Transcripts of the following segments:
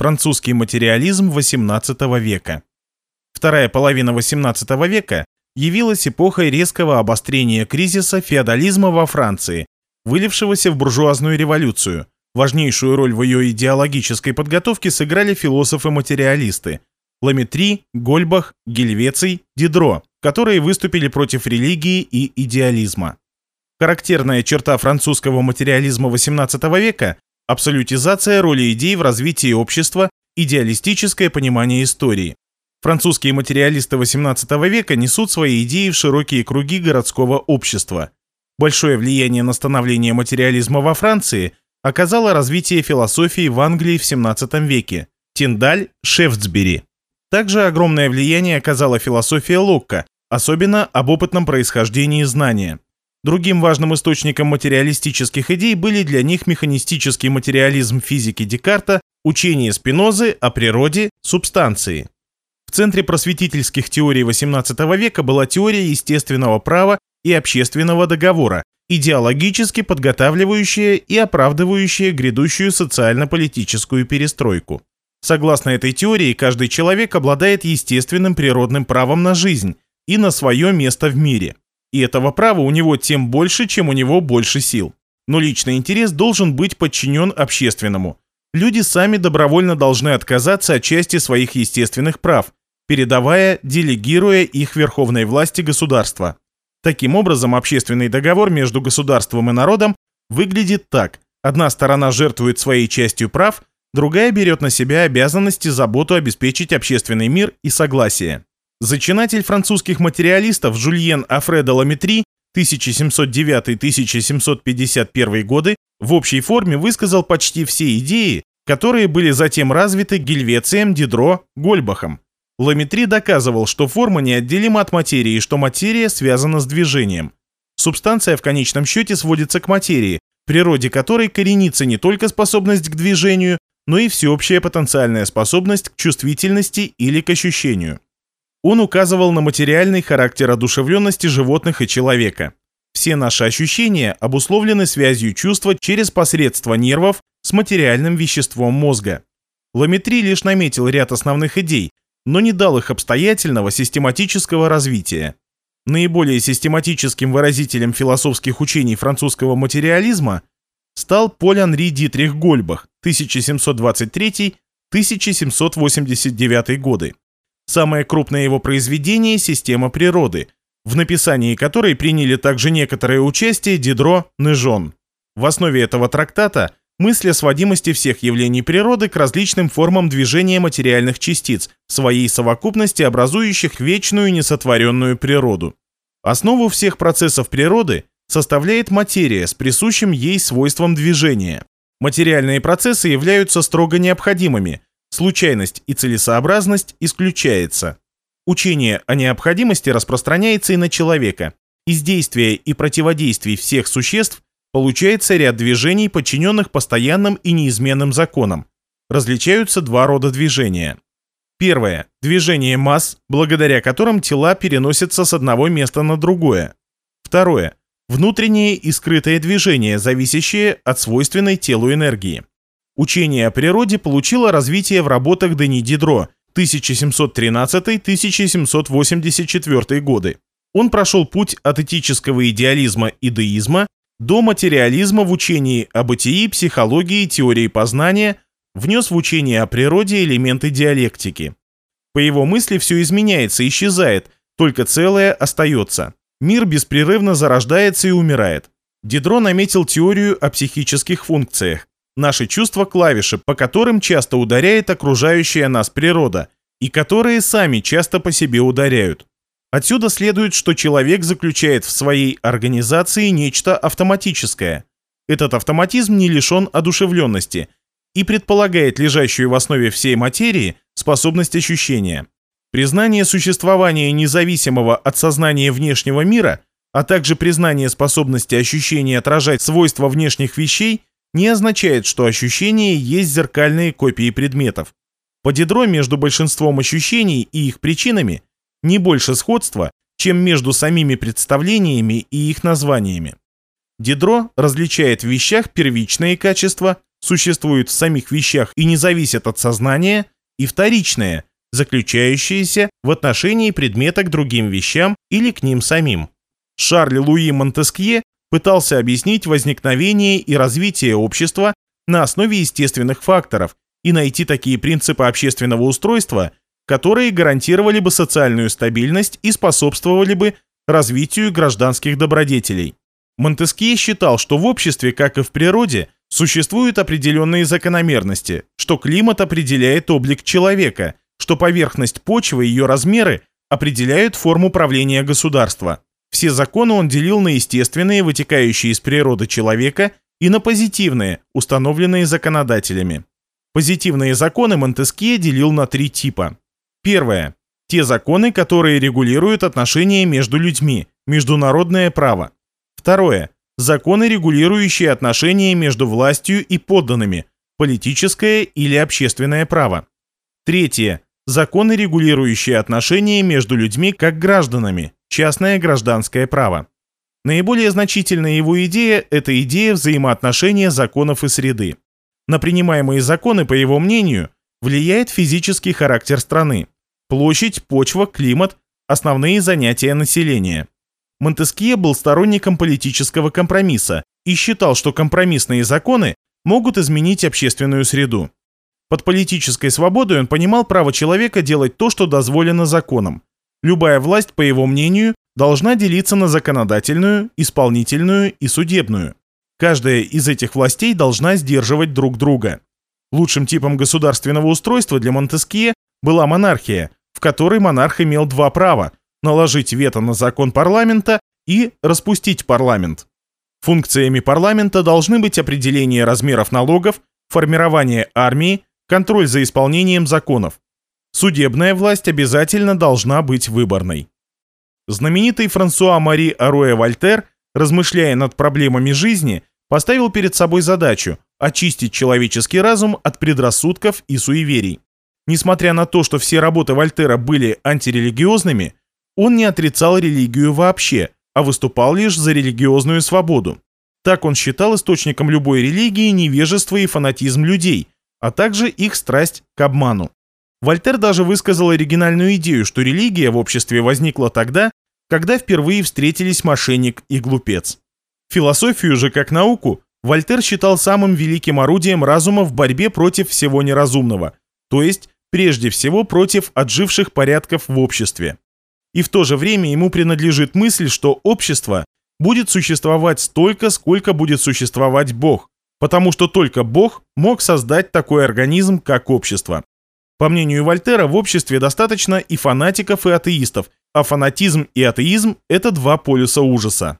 Французский материализм XVIII века. Вторая половина XVIII века явилась эпохой резкого обострения кризиса феодализма во Франции, вылившегося в буржуазную революцию. Важнейшую роль в ее идеологической подготовке сыграли философы-материалисты Ламетри, Гольбах, Гельвеций, Дидро, которые выступили против религии и идеализма. Характерная черта французского материализма XVIII века – абсолютизация роли идей в развитии общества, идеалистическое понимание истории. Французские материалисты XVIII века несут свои идеи в широкие круги городского общества. Большое влияние на становление материализма во Франции оказало развитие философии в Англии в XVII веке – Тиндаль, Шефтсбери. Также огромное влияние оказала философия Локка, особенно об опытном происхождении знания. Другим важным источником материалистических идей были для них механистический материализм физики Декарта, учение Спинозы о природе, субстанции. В центре просветительских теорий XVIII века была теория естественного права и общественного договора, идеологически подготавливающая и оправдывающая грядущую социально-политическую перестройку. Согласно этой теории, каждый человек обладает естественным природным правом на жизнь и на свое место в мире. И этого права у него тем больше, чем у него больше сил. Но личный интерес должен быть подчинен общественному. Люди сами добровольно должны отказаться от части своих естественных прав, передавая, делегируя их верховной власти государства. Таким образом, общественный договор между государством и народом выглядит так. Одна сторона жертвует своей частью прав, другая берет на себя обязанности заботу обеспечить общественный мир и согласие. Зачинатель французских материалистов Жульен Афредо Ламетри 1709-1751 годы в общей форме высказал почти все идеи, которые были затем развиты Гельвецием, Дидро, Гольбахом. Ламетри доказывал, что форма неотделима от материи и что материя связана с движением. Субстанция в конечном счете сводится к материи, природе которой коренится не только способность к движению, но и всеобщая потенциальная способность к чувствительности или к ощущению. Он указывал на материальный характер одушевленности животных и человека. Все наши ощущения обусловлены связью чувства через посредство нервов с материальным веществом мозга. Ламетри лишь наметил ряд основных идей, но не дал их обстоятельного систематического развития. Наиболее систематическим выразителем философских учений французского материализма стал Поль-Анри Дитрих Гольбах 1723-1789 годы. Самое крупное его произведение – «Система природы», в написании которой приняли также некоторое участие Дидро Нежон. В основе этого трактата мысль о сводимости всех явлений природы к различным формам движения материальных частиц, своей совокупности, образующих вечную несотворенную природу. Основу всех процессов природы составляет материя с присущим ей свойством движения. Материальные процессы являются строго необходимыми, случайность и целесообразность исключается. Учение о необходимости распространяется и на человека. Из действия и противодействий всех существ Получается ряд движений, подчиненных постоянным и неизменным законам. Различаются два рода движения. Первое – движение масс, благодаря которым тела переносятся с одного места на другое. Второе – внутреннее и скрытое движение, зависящее от свойственной телу энергии. Учение о природе получило развитие в работах Дени Дидро 1713-1784 годы. Он прошел путь от этического идеализма и деизма до материализма в учении о бытии, психологии, теории познания, внес в учение о природе элементы диалектики. По его мысли все изменяется, исчезает, только целое остается. Мир беспрерывно зарождается и умирает. Дидро наметил теорию о психических функциях. Наши чувства – клавиши, по которым часто ударяет окружающая нас природа, и которые сами часто по себе ударяют. Отсюда следует, что человек заключает в своей организации нечто автоматическое. Этот автоматизм не лишен одушевленности и предполагает лежащую в основе всей материи способность ощущения. Признание существования независимого от сознания внешнего мира, а также признание способности ощущения отражать свойства внешних вещей не означает, что ощущения есть зеркальные копии предметов. По дедро между большинством ощущений и их причинами – не больше сходства, чем между самими представлениями и их названиями. Дидро различает в вещах первичные качества, существуют в самих вещах и не зависят от сознания, и вторичное, заключающееся в отношении предмета к другим вещам или к ним самим. Шарль Луи Монтескье пытался объяснить возникновение и развитие общества на основе естественных факторов и найти такие принципы общественного устройства, которые гарантировали бы социальную стабильность и способствовали бы развитию гражданских добродетелей. Монтескье считал, что в обществе, как и в природе, существуют определенные закономерности, что климат определяет облик человека, что поверхность почвы и ее размеры определяют форму правления государства. Все законы он делил на естественные, вытекающие из природы человека, и на позитивные, установленные законодателями. Позитивные законы Монтескье делил на три типа. Первое. Те законы, которые регулируют отношения между людьми, международное право. Второе. Законы, регулирующие отношения между властью и подданными, политическое или общественное право. Третье. Законы, регулирующие отношения между людьми как гражданами, частное гражданское право. Наиболее значительная его идея – это идея взаимоотношения законов и среды. На принимаемые законы, по его мнению, влияет физический характер страны, площадь, почва, климат, основные занятия населения. Монтескье был сторонником политического компромисса и считал, что компромиссные законы могут изменить общественную среду. Под политической свободой он понимал право человека делать то, что дозволено законом. Любая власть, по его мнению, должна делиться на законодательную, исполнительную и судебную. Каждая из этих властей должна сдерживать друг друга. Лучшим типом государственного устройства для Монтескье была монархия, в которой монарх имел два права – наложить вето на закон парламента и распустить парламент. Функциями парламента должны быть определение размеров налогов, формирование армии, контроль за исполнением законов. Судебная власть обязательно должна быть выборной. Знаменитый Франсуа Мари Аруэ Вольтер, размышляя над проблемами жизни, поставил перед собой задачу очистить человеческий разум от предрассудков и суеверий. Несмотря на то, что все работы Вольтера были антирелигиозными, он не отрицал религию вообще, а выступал лишь за религиозную свободу. Так он считал источником любой религии невежество и фанатизм людей, а также их страсть к обману. Вольтер даже высказал оригинальную идею, что религия в обществе возникла тогда, когда впервые встретились мошенник и глупец. Философию же как науку Вольтер считал самым великим орудием разума в борьбе против всего неразумного, то есть прежде всего против отживших порядков в обществе. И в то же время ему принадлежит мысль, что общество будет существовать столько, сколько будет существовать Бог, потому что только Бог мог создать такой организм, как общество. По мнению Вольтера, в обществе достаточно и фанатиков, и атеистов, а фанатизм и атеизм – это два полюса ужаса.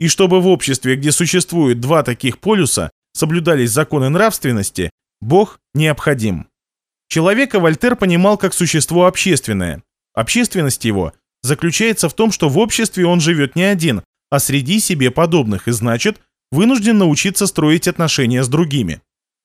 И чтобы в обществе, где существует два таких полюса, соблюдались законы нравственности, Бог необходим. Человека Вольтер понимал как существо общественное. Общественность его заключается в том, что в обществе он живет не один, а среди себе подобных, и значит, вынужден научиться строить отношения с другими.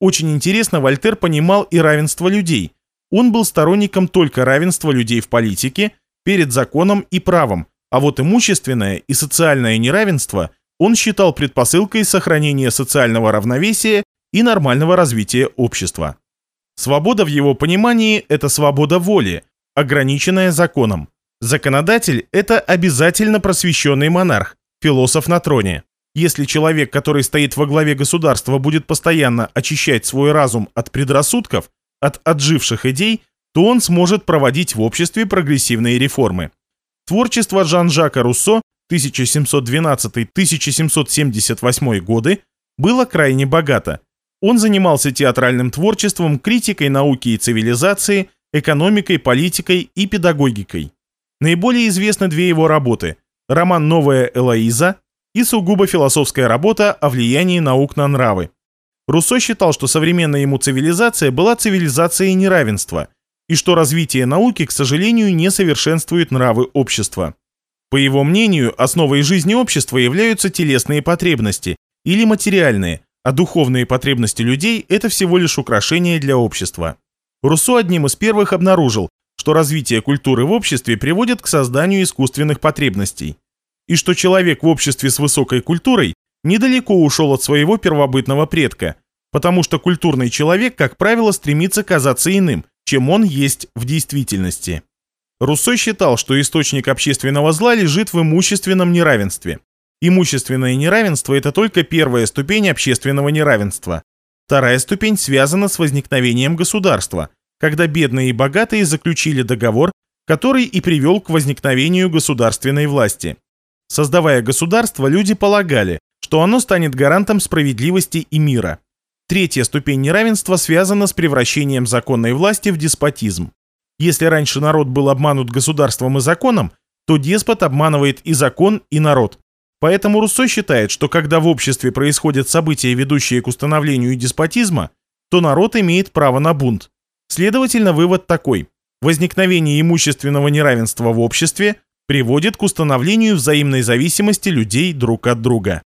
Очень интересно, Вольтер понимал и равенство людей, он был сторонником только равенства людей в политике, перед законом и правом, а вот имущественное и социальное неравенство он считал предпосылкой сохранения социального равновесия и нормального развития общества. Свобода в его понимании – это свобода воли, ограниченная законом. Законодатель – это обязательно просвещенный монарх, философ на троне. Если человек, который стоит во главе государства, будет постоянно очищать свой разум от предрассудков, от отживших идей, то он сможет проводить в обществе прогрессивные реформы. Творчество Жан-Жака Руссо 1712-1778 годы было крайне богато. Он занимался театральным творчеством, критикой науки и цивилизации, экономикой, политикой и педагогикой. Наиболее известны две его работы – роман «Новая Элоиза» и сугубо философская работа о влиянии наук на нравы. Руссо считал, что современная ему цивилизация была цивилизацией неравенства, и что развитие науки, к сожалению, не совершенствует нравы общества. По его мнению, основой жизни общества являются телесные потребности или материальные, а духовные потребности людей – это всего лишь украшение для общества. Руссо одним из первых обнаружил, что развитие культуры в обществе приводит к созданию искусственных потребностей, и что человек в обществе с высокой культурой недалеко ушел от своего первобытного предка, потому что культурный человек, как правило, стремится казаться иным, чем он есть в действительности. Руссо считал, что источник общественного зла лежит в имущественном неравенстве. Имущественное неравенство – это только первая ступень общественного неравенства. Вторая ступень связана с возникновением государства, когда бедные и богатые заключили договор, который и привел к возникновению государственной власти. Создавая государство, люди полагали, что оно станет гарантом справедливости и мира. Третья ступень неравенства связана с превращением законной власти в деспотизм. Если раньше народ был обманут государством и законом, то деспот обманывает и закон, и народ. Поэтому Руссо считает, что когда в обществе происходят события, ведущие к установлению деспотизма, то народ имеет право на бунт. Следовательно, вывод такой. Возникновение имущественного неравенства в обществе приводит к установлению взаимной зависимости людей друг от друга.